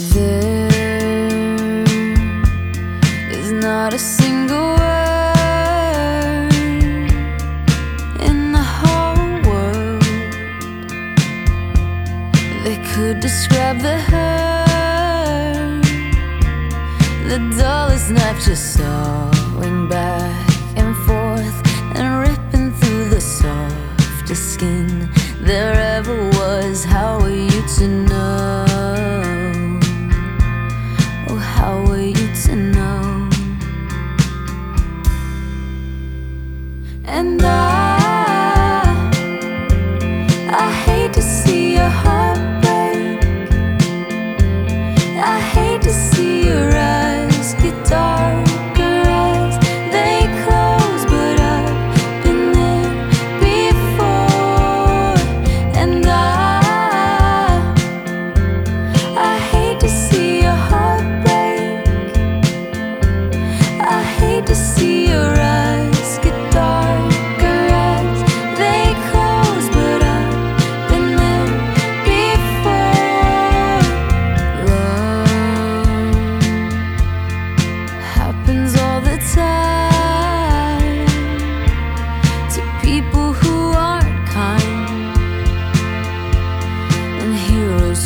There is not a single word in the whole world that could describe the hurt. The dullest knife just sawing back and forth and ripping through the softest skin there ever was. How are? and I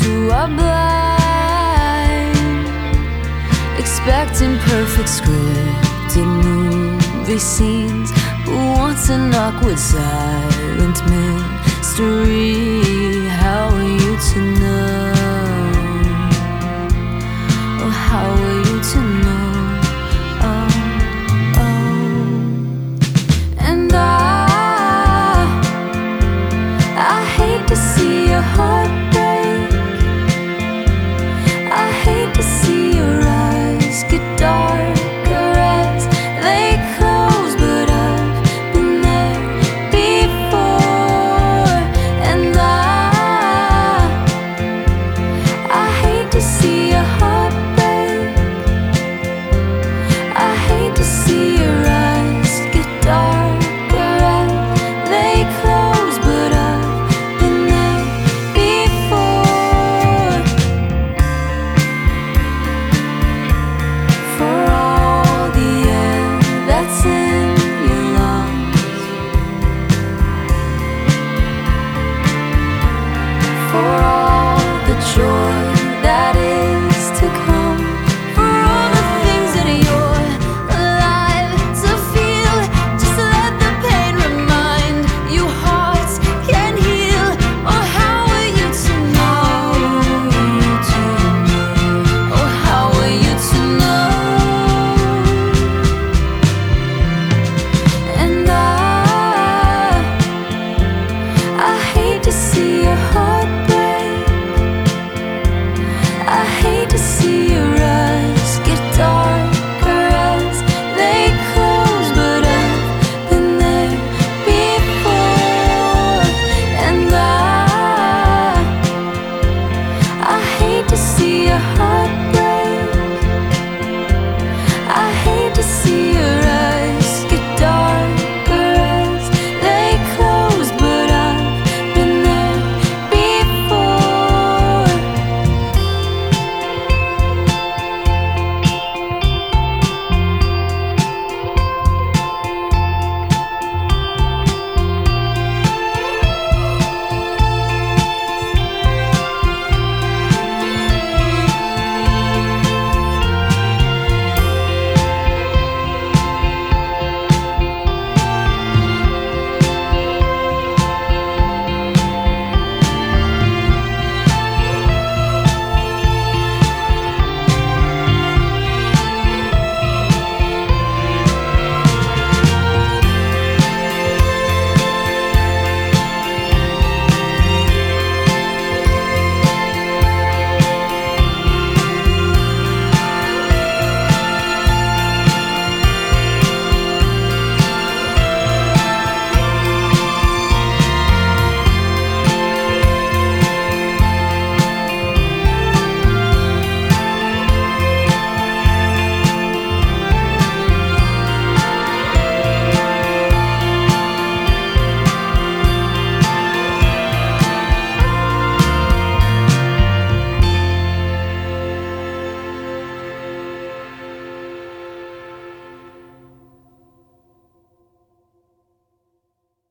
who are blind, expecting perfect scripted movie scenes. Who wants an awkward silent mystery? How are you to know? Oh, how are you to know? Oh, oh. And I, I hate to see your heart. break. to see a heart.